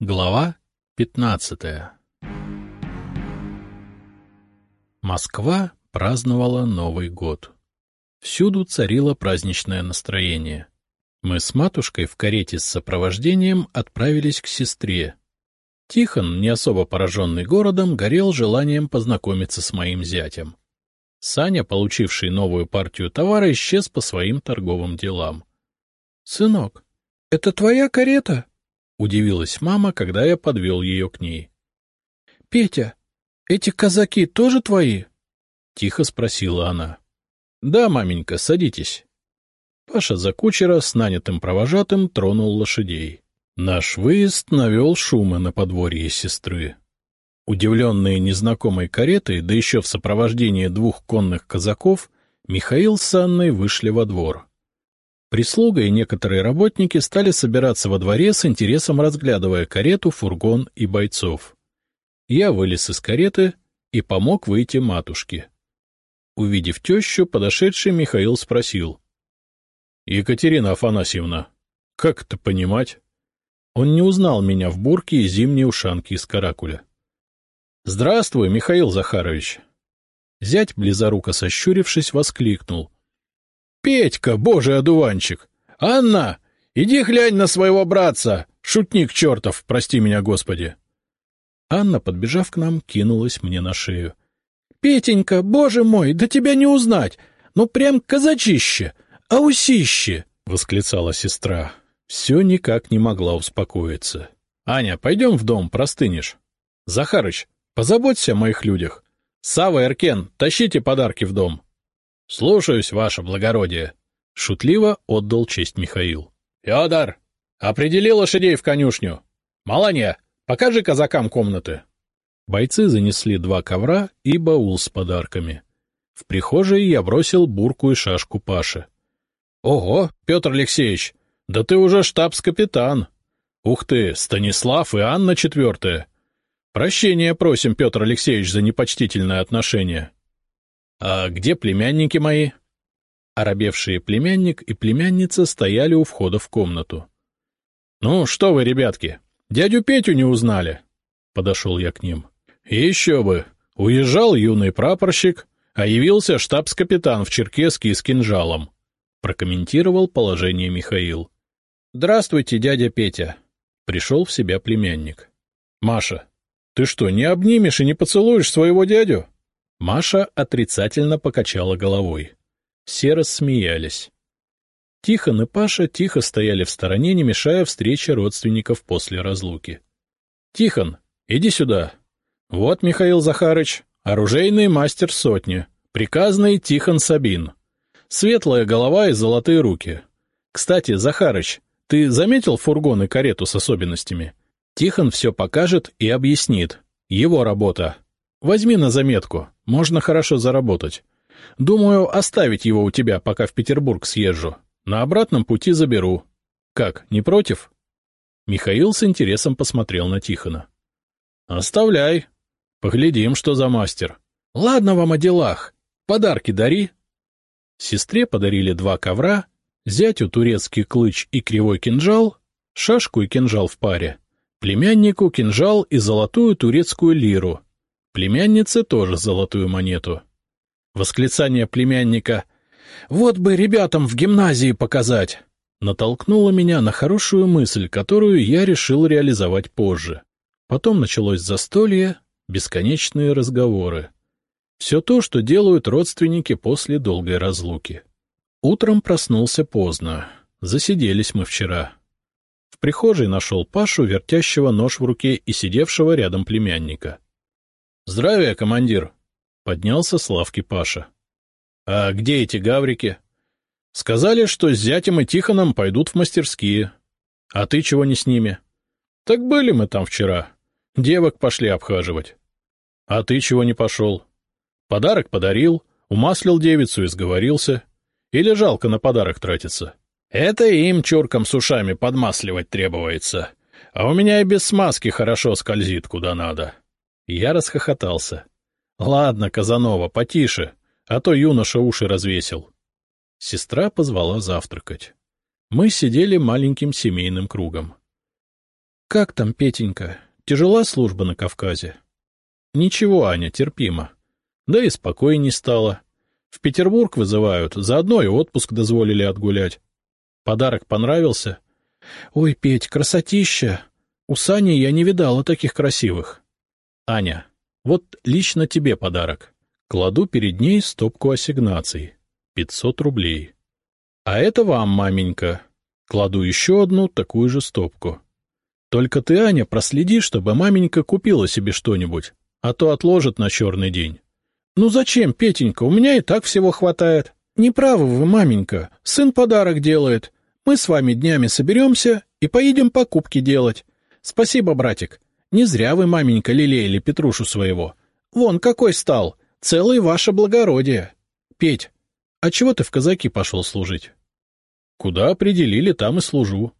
Глава пятнадцатая Москва праздновала Новый год. Всюду царило праздничное настроение. Мы с матушкой в карете с сопровождением отправились к сестре. Тихон, не особо пораженный городом, горел желанием познакомиться с моим зятем. Саня, получивший новую партию товара, исчез по своим торговым делам. — Сынок, это твоя карета? — удивилась мама, когда я подвел ее к ней. — Петя, эти казаки тоже твои? — тихо спросила она. — Да, маменька, садитесь. Паша за кучера с нанятым провожатым тронул лошадей. Наш выезд навел шумы на подворье сестры. Удивленные незнакомой каретой, да еще в сопровождении двух конных казаков, Михаил с Анной вышли во двор. Прислуга и некоторые работники стали собираться во дворе с интересом разглядывая карету, фургон и бойцов. Я вылез из кареты и помог выйти матушке. Увидев тещу, подошедший Михаил спросил. — Екатерина Афанасьевна, как это понимать? Он не узнал меня в бурке и зимней ушанке из каракуля. — Здравствуй, Михаил Захарович. Зять, близоруко сощурившись, воскликнул. Петька, божий одуванчик! Анна, иди глянь на своего братца! Шутник чертов, прости меня, Господи! Анна, подбежав к нам, кинулась мне на шею. — Петенька, боже мой, да тебя не узнать! Ну, прям казачище! Аусище! — восклицала сестра. Все никак не могла успокоиться. — Аня, пойдем в дом, простынешь. — Захарыч, позаботься о моих людях. Сава и Аркен, тащите подарки в дом. — Слушаюсь, ваше благородие, — шутливо отдал честь Михаил. — Федор, определи лошадей в конюшню. Маланья, покажи казакам комнаты. Бойцы занесли два ковра и баул с подарками. В прихожей я бросил бурку и шашку Паше. — Ого, Петр Алексеевич, да ты уже штабс-капитан. Ух ты, Станислав и Анна четвертая. Прощения просим, Петр Алексеевич, за непочтительное отношение. — А где племянники мои? Оробевшие племянник и племянница стояли у входа в комнату. — Ну, что вы, ребятки, дядю Петю не узнали? Подошел я к ним. — Еще бы! Уезжал юный прапорщик, а явился штабс-капитан в Черкеске с кинжалом. Прокомментировал положение Михаил. — Здравствуйте, дядя Петя. Пришел в себя племянник. — Маша, ты что, не обнимешь и не поцелуешь своего дядю? Маша отрицательно покачала головой. Все рассмеялись. Тихон и Паша тихо стояли в стороне, не мешая встрече родственников после разлуки. — Тихон, иди сюда. Вот Михаил Захарыч, оружейный мастер сотни, приказный Тихон Сабин. Светлая голова и золотые руки. Кстати, Захарыч, ты заметил фургон и карету с особенностями? Тихон все покажет и объяснит. Его работа. Возьми на заметку, можно хорошо заработать. Думаю, оставить его у тебя, пока в Петербург съезжу. На обратном пути заберу. Как, не против? Михаил с интересом посмотрел на Тихона. — Оставляй. Поглядим, что за мастер. — Ладно вам о делах. Подарки дари. Сестре подарили два ковра, зятю турецкий клыч и кривой кинжал, шашку и кинжал в паре, племяннику кинжал и золотую турецкую лиру, Племяннице тоже золотую монету. Восклицание племянника «Вот бы ребятам в гимназии показать!» натолкнуло меня на хорошую мысль, которую я решил реализовать позже. Потом началось застолье, бесконечные разговоры. Все то, что делают родственники после долгой разлуки. Утром проснулся поздно. Засиделись мы вчера. В прихожей нашел Пашу, вертящего нож в руке и сидевшего рядом племянника. — Здравия, командир! — поднялся с лавки Паша. — А где эти гаврики? — Сказали, что с зятем и Тихоном пойдут в мастерские. — А ты чего не с ними? — Так были мы там вчера. Девок пошли обхаживать. — А ты чего не пошел? — Подарок подарил, умаслил девицу и сговорился. Или жалко на подарок тратиться? — Это им, чуркам с ушами, подмасливать требуется. А у меня и без смазки хорошо скользит куда надо. — я расхохотался. — Ладно, Казанова, потише, а то юноша уши развесил. Сестра позвала завтракать. Мы сидели маленьким семейным кругом. — Как там, Петенька? Тяжела служба на Кавказе? — Ничего, Аня, терпимо. Да и спокойней стало. В Петербург вызывают, заодно и отпуск дозволили отгулять. Подарок понравился? — Ой, Петь, красотища! У Сани я не видала таких красивых. — Аня, вот лично тебе подарок. Кладу перед ней стопку ассигнаций. Пятьсот рублей. А это вам, маменька. Кладу еще одну такую же стопку. Только ты, Аня, проследи, чтобы маменька купила себе что-нибудь, а то отложит на черный день. Ну зачем, Петенька, у меня и так всего хватает. Неправы вы, маменька, сын подарок делает. Мы с вами днями соберемся и поедем покупки делать. Спасибо, братик. Не зря вы, маменька, лелеяли Петрушу своего. Вон какой стал, целый ваше благородие. Петь, а чего ты в казаки пошел служить? Куда определили, там и служу.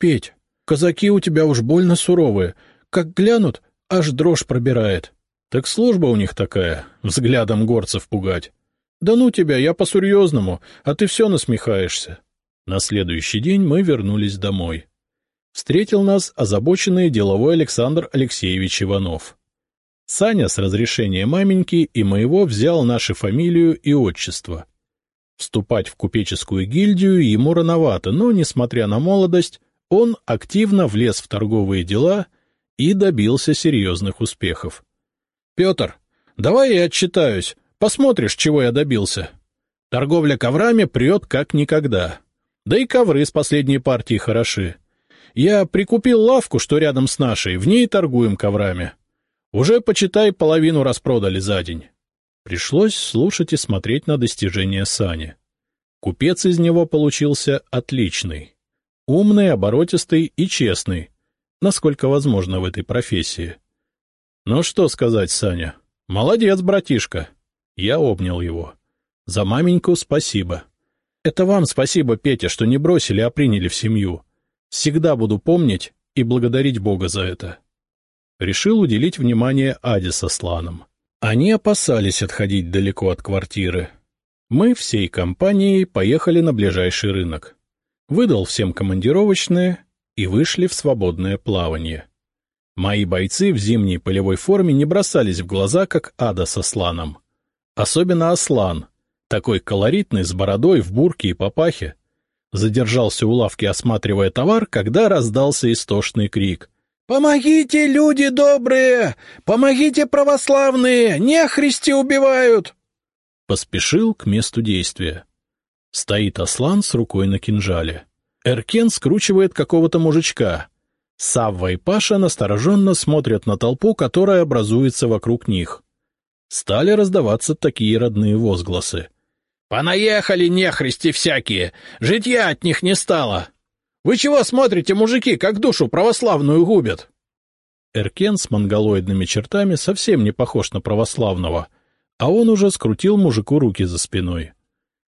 Петь, казаки у тебя уж больно суровые. Как глянут, аж дрожь пробирает. Так служба у них такая, взглядом горцев пугать. Да ну тебя, я по-серьезному, а ты все насмехаешься. На следующий день мы вернулись домой. Встретил нас озабоченный деловой Александр Алексеевич Иванов. Саня с разрешения маменьки и моего взял наши фамилию и отчество. Вступать в купеческую гильдию ему рановато, но, несмотря на молодость, он активно влез в торговые дела и добился серьезных успехов. — Петр, давай я отчитаюсь, посмотришь, чего я добился. Торговля коврами прет как никогда. Да и ковры с последней партии хороши. Я прикупил лавку, что рядом с нашей, в ней торгуем коврами. Уже, почитай, половину распродали за день. Пришлось слушать и смотреть на достижения Сани. Купец из него получился отличный. Умный, оборотистый и честный, насколько возможно в этой профессии. Ну что сказать, Саня, молодец, братишка. Я обнял его. За маменьку спасибо. Это вам спасибо, Петя, что не бросили, а приняли в семью. Всегда буду помнить и благодарить Бога за это. Решил уделить внимание Аде со Сланом. Они опасались отходить далеко от квартиры. Мы всей компанией поехали на ближайший рынок. Выдал всем командировочные и вышли в свободное плавание. Мои бойцы в зимней полевой форме не бросались в глаза, как Ада со Сланом. Особенно Аслан, такой колоритный, с бородой, в бурке и папахе, Задержался у лавки, осматривая товар, когда раздался истошный крик. «Помогите, люди добрые! Помогите, православные! Нехристи убивают!» Поспешил к месту действия. Стоит Аслан с рукой на кинжале. Эркен скручивает какого-то мужичка. Савва и Паша настороженно смотрят на толпу, которая образуется вокруг них. Стали раздаваться такие родные возгласы. Понаехали нехристи всякие, житья от них не стало. Вы чего смотрите, мужики, как душу православную губят? Эркен с монголоидными чертами совсем не похож на православного, а он уже скрутил мужику руки за спиной.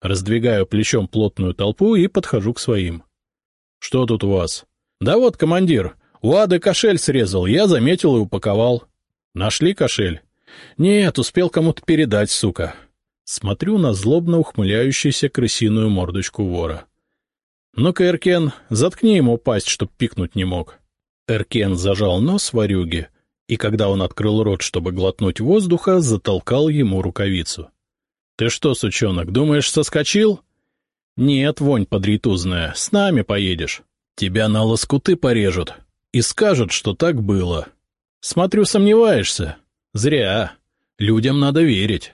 Раздвигаю плечом плотную толпу и подхожу к своим. — Что тут у вас? — Да вот, командир, у Ады кошель срезал, я заметил и упаковал. — Нашли кошель? — Нет, успел кому-то передать, сука. Смотрю на злобно ухмыляющуюся крысиную мордочку вора. — Ну-ка, Эркен, заткни ему пасть, чтоб пикнуть не мог. Эркен зажал нос варюги, и когда он открыл рот, чтобы глотнуть воздуха, затолкал ему рукавицу. — Ты что, сучонок, думаешь, соскочил? — Нет, вонь подритузная, с нами поедешь. Тебя на лоскуты порежут и скажут, что так было. Смотрю, сомневаешься. Зря. Людям надо верить.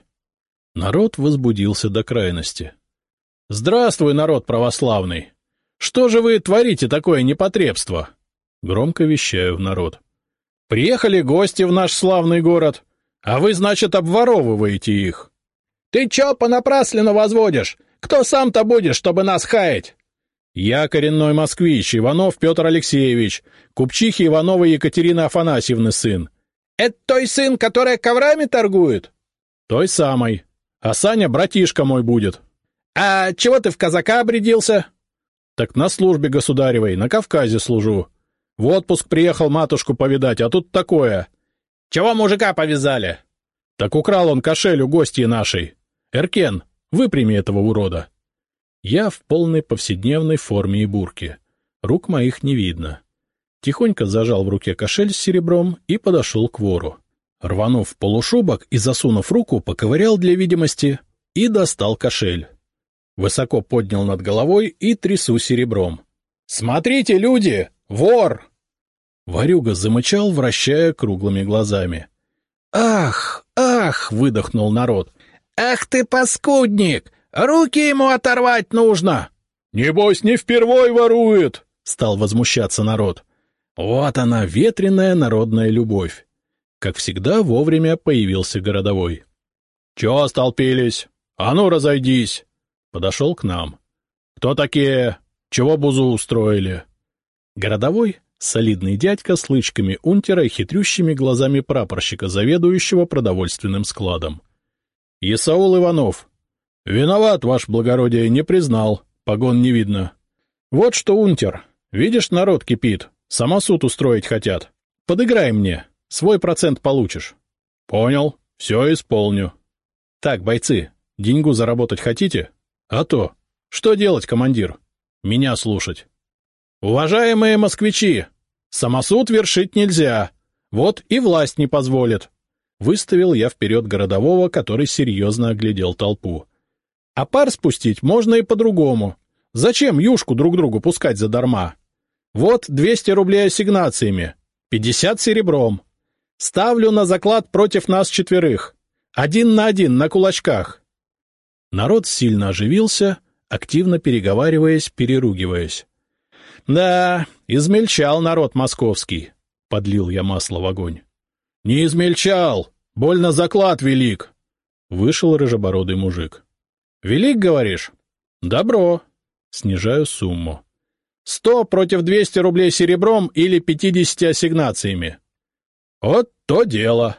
Народ возбудился до крайности. — Здравствуй, народ православный! Что же вы творите такое непотребство? Громко вещаю в народ. — Приехали гости в наш славный город, а вы, значит, обворовываете их. — Ты чё понапрасленно возводишь? Кто сам-то будешь, чтобы нас хаять? — Я коренной москвич, Иванов Петр Алексеевич, купчихи Иванова Екатерины Афанасьевны сын. — Это той сын, которая коврами торгует? — Той самой. А Саня братишка мой будет. — А чего ты в казака обрядился? — Так на службе государевой, на Кавказе служу. В отпуск приехал матушку повидать, а тут такое. — Чего мужика повязали? — Так украл он кошель у гостьи нашей. Эркен, выпрями этого урода. Я в полной повседневной форме и бурке. Рук моих не видно. тихонько зажал в руке кошель с серебром и подошел к вору. Рванув полушубок и засунув руку, поковырял для видимости и достал кошель. Высоко поднял над головой и трясу серебром. — Смотрите, люди! Вор! Варюга замычал, вращая круглыми глазами. «Ах, ах!» — выдохнул народ. «Ах ты, паскудник! Руки ему оторвать нужно!» «Небось, не впервой ворует!» — стал возмущаться народ. Вот она, ветреная народная любовь. Как всегда, вовремя появился городовой. — Чего столпились? А ну, разойдись! Подошел к нам. — Кто такие? Чего бузу устроили? Городовой, солидный дядька с лычками унтера и хитрющими глазами прапорщика, заведующего продовольственным складом. — Исаул Иванов. — Виноват, ваш благородие, не признал. Погон не видно. — Вот что, унтер, видишь, народ кипит. Самосуд устроить хотят. Подыграй мне. Свой процент получишь. — Понял. Все исполню. — Так, бойцы, деньгу заработать хотите? — А то. Что делать, командир? — Меня слушать. — Уважаемые москвичи, самосуд вершить нельзя. Вот и власть не позволит. Выставил я вперед городового, который серьезно оглядел толпу. А пар спустить можно и по-другому. Зачем юшку друг другу пускать задарма? Вот 200 рублей ассигнациями, 50 серебром. Ставлю на заклад против нас четверых. Один на один, на кулачках. Народ сильно оживился, активно переговариваясь, переругиваясь. — Да, измельчал народ московский, — подлил я масло в огонь. — Не измельчал, больно заклад велик. Вышел рыжебородый мужик. — Велик, говоришь? — Добро. Снижаю сумму. Сто против двести рублей серебром или пятидесяти ассигнациями. Вот то дело.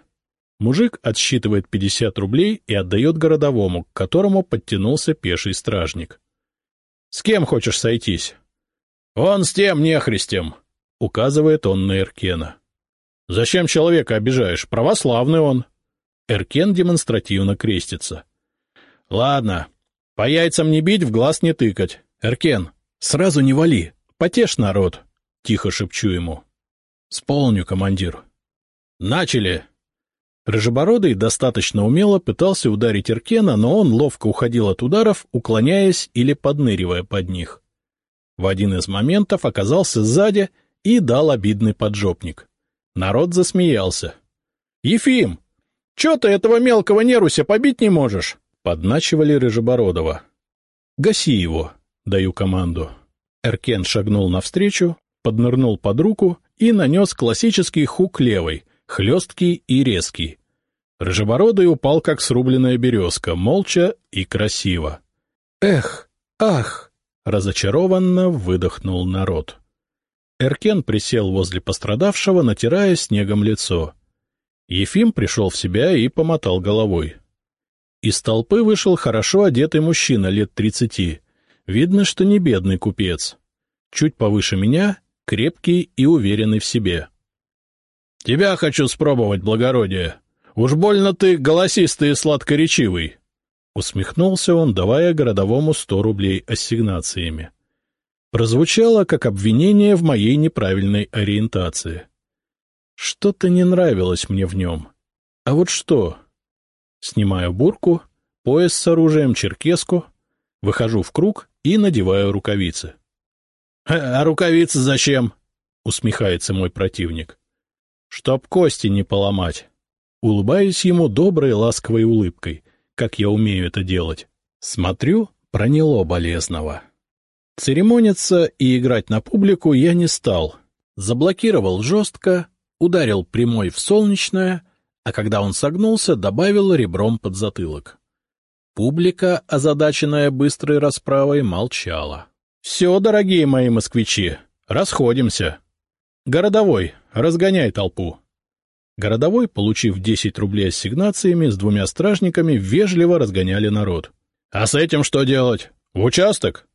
Мужик отсчитывает пятьдесят рублей и отдает городовому, к которому подтянулся пеший стражник. — С кем хочешь сойтись? — Он с тем нехристем, — указывает он на Эркена. — Зачем человека обижаешь? Православный он. Эркен демонстративно крестится. — Ладно, по яйцам не бить, в глаз не тыкать. Эркен, сразу не вали. Потешь народ, — тихо шепчу ему. — Сполню, командир. — Начали! Рыжебородый достаточно умело пытался ударить Иркена, но он ловко уходил от ударов, уклоняясь или подныривая под них. В один из моментов оказался сзади и дал обидный поджопник. Народ засмеялся. — Ефим, чё ты этого мелкого неруся побить не можешь? — подначивали Рыжебородова. — Гаси его, — даю команду. Эркен шагнул навстречу, поднырнул под руку и нанес классический хук левой, хлесткий и резкий. Рыжебородый упал, как срубленная березка, молча и красиво. «Эх! Ах!» — разочарованно выдохнул народ. Эркен присел возле пострадавшего, натирая снегом лицо. Ефим пришел в себя и помотал головой. Из толпы вышел хорошо одетый мужчина лет тридцати, Видно, что не бедный купец. Чуть повыше меня, крепкий и уверенный в себе. — Тебя хочу спробовать, благородие. Уж больно ты голосистый и сладкоречивый. Усмехнулся он, давая городовому сто рублей ассигнациями. Прозвучало, как обвинение в моей неправильной ориентации. Что-то не нравилось мне в нем. А вот что? Снимаю бурку, пояс с оружием, черкеску, выхожу в круг и надеваю рукавицы. — А рукавицы зачем? — усмехается мой противник. — Чтоб кости не поломать. Улыбаюсь ему доброй ласковой улыбкой, как я умею это делать. Смотрю, проняло болезного. Церемониться и играть на публику я не стал. Заблокировал жестко, ударил прямой в солнечное, а когда он согнулся, добавил ребром под затылок. Публика, озадаченная быстрой расправой, молчала. — Все, дорогие мои москвичи, расходимся. Городовой, разгоняй толпу. Городовой, получив десять рублей ассигнациями, с двумя стражниками вежливо разгоняли народ. — А с этим что делать? В участок?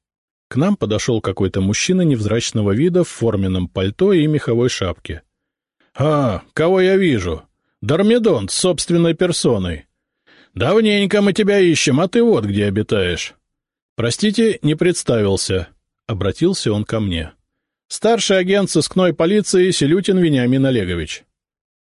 К нам подошел какой-то мужчина невзрачного вида в форменном пальто и меховой шапке. — А, кого я вижу? Дармидон с собственной персоной. — Давненько мы тебя ищем, а ты вот где обитаешь. — Простите, не представился. — обратился он ко мне. — Старший агент сыскной полиции Селютин Вениамин Олегович.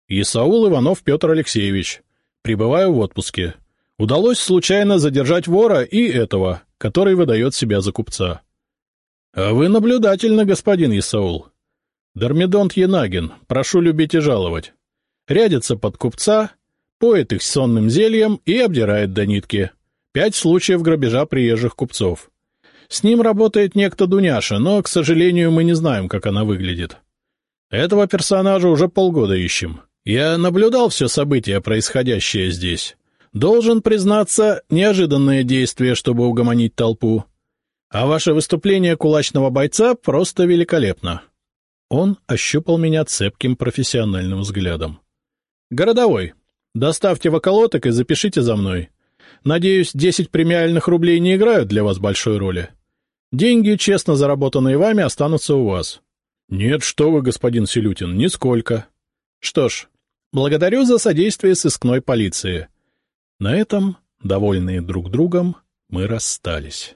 Исаул Иванов Петр Алексеевич. Прибываю в отпуске. Удалось случайно задержать вора и этого, который выдает себя за купца. — А вы наблюдательны, господин Исаул. Дормидонт Янагин, прошу любить и жаловать. Рядится под купца, поет их сонным зельем и обдирает до нитки. Пять случаев грабежа приезжих купцов. С ним работает некто Дуняша, но, к сожалению, мы не знаем, как она выглядит. Этого персонажа уже полгода ищем. Я наблюдал все события, происходящее здесь. Должен признаться, неожиданное действие, чтобы угомонить толпу. А ваше выступление кулачного бойца просто великолепно. Он ощупал меня цепким профессиональным взглядом. «Городовой, доставьте воколоток и запишите за мной. Надеюсь, десять премиальных рублей не играют для вас большой роли. Деньги, честно заработанные вами, останутся у вас». «Нет, что вы, господин Селютин, нисколько». «Что ж, благодарю за содействие сыскной полиции». На этом, довольные друг другом, мы расстались.